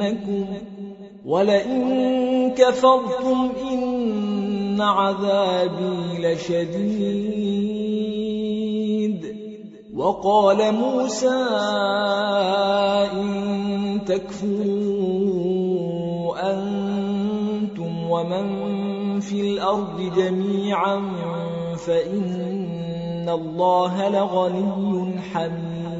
لأزيدنكم ولئن كفرتم إن عذابي لشديد. وقال موسى إن تكفروا أنتم ومن في الأرض جميعا فإن الله لغني حميد.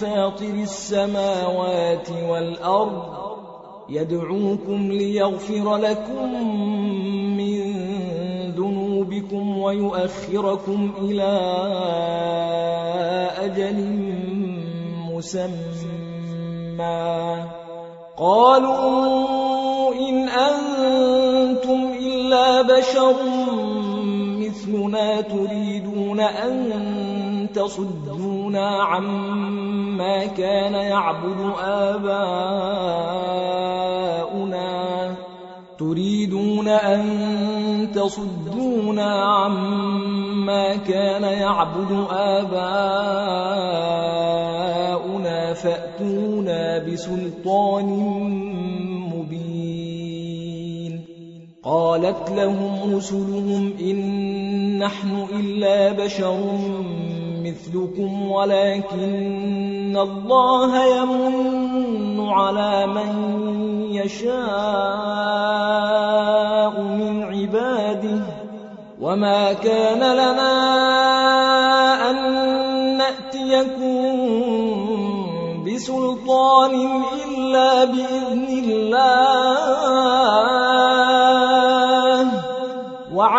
فاطر السماوات والأرض. يدعوكم ليغفر لكم من ذنوبكم ويؤخركم إلى أجل مسمى. قالوا إن أنتم إلا بشر مثلنا تريدون أن تصدونا عما كان يعبد آباؤنا تريدون أن تصدونا عما كان يعبد آباؤنا فأتونا بسلطان مبين قالت لهم رسلهم إن نحن إلا بشر مثلكم ولكن الله يمن على من يشاء من عباده وما كان لنا أن نأتيكم بسلطان إلا بإذن الله.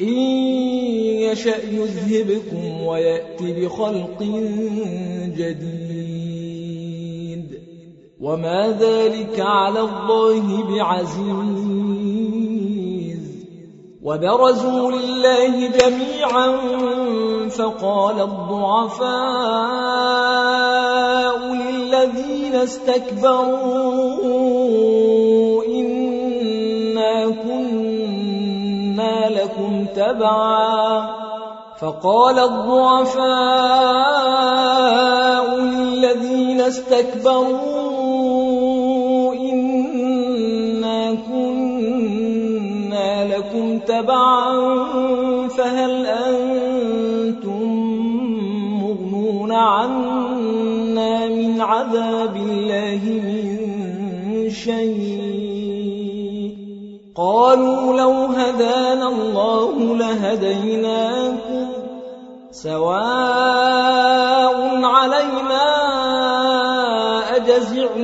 إن يشأ يذهبكم ويأت بخلق جديد. وما ذلك على الله بعزيز. وبرزوا لله جميعا فقال الضعفاء للذين استكبروا تبعا فقال الضعفاء للذين استكبروا إنا كنا لكم تبعا قالوا لو هدانا الله لهديناكم سواء علينا أجزعنا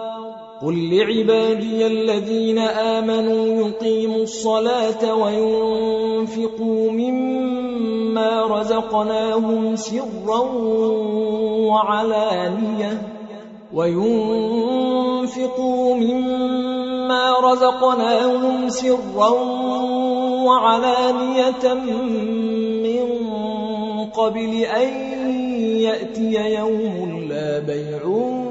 قل لعبادي الذين آمنوا يقيموا الصلاة وينفقوا مما رزقناهم سرا وعلانية وينفقوا مما رزقناهم سرا وعلانية من قبل أن يأتي يوم لا بيع فيه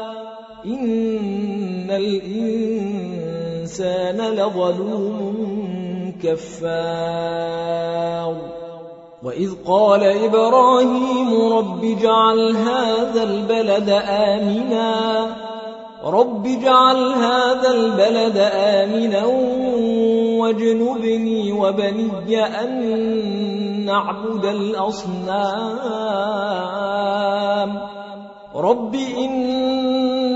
إن الإنسان لظلوم كفار. وإذ قال إبراهيم رب اجعل هذا البلد آمنا. رب اجعل هذا البلد آمنا واجنبني وبني أن نعبد الأصنام. رب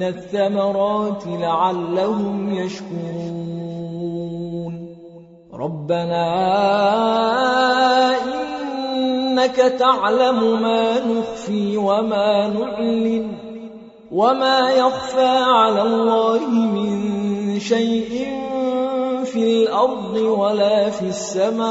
من الثمرات لعلهم يشكرون. ربنا إنك تعلم ما نخفي وما نعلن وما يخفى على الله من شيء في الأرض ولا في السماء.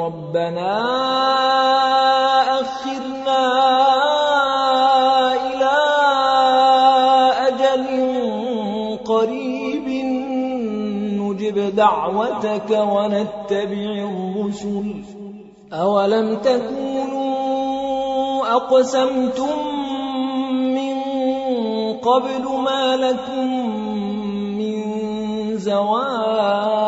ربنا أخرنا إلى أجل قريب نجب دعوتك ونتبع الرسل. أولم تكونوا أقسمتم من قبل ما لكم من زوال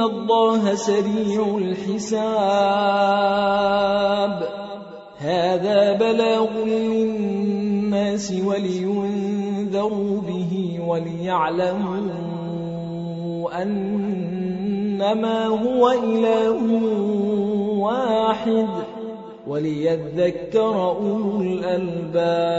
الله سريع الحساب هذا بلاغ للناس ولينذروا به وليعلموا أنما هو إله واحد وليذكر أولو الألباب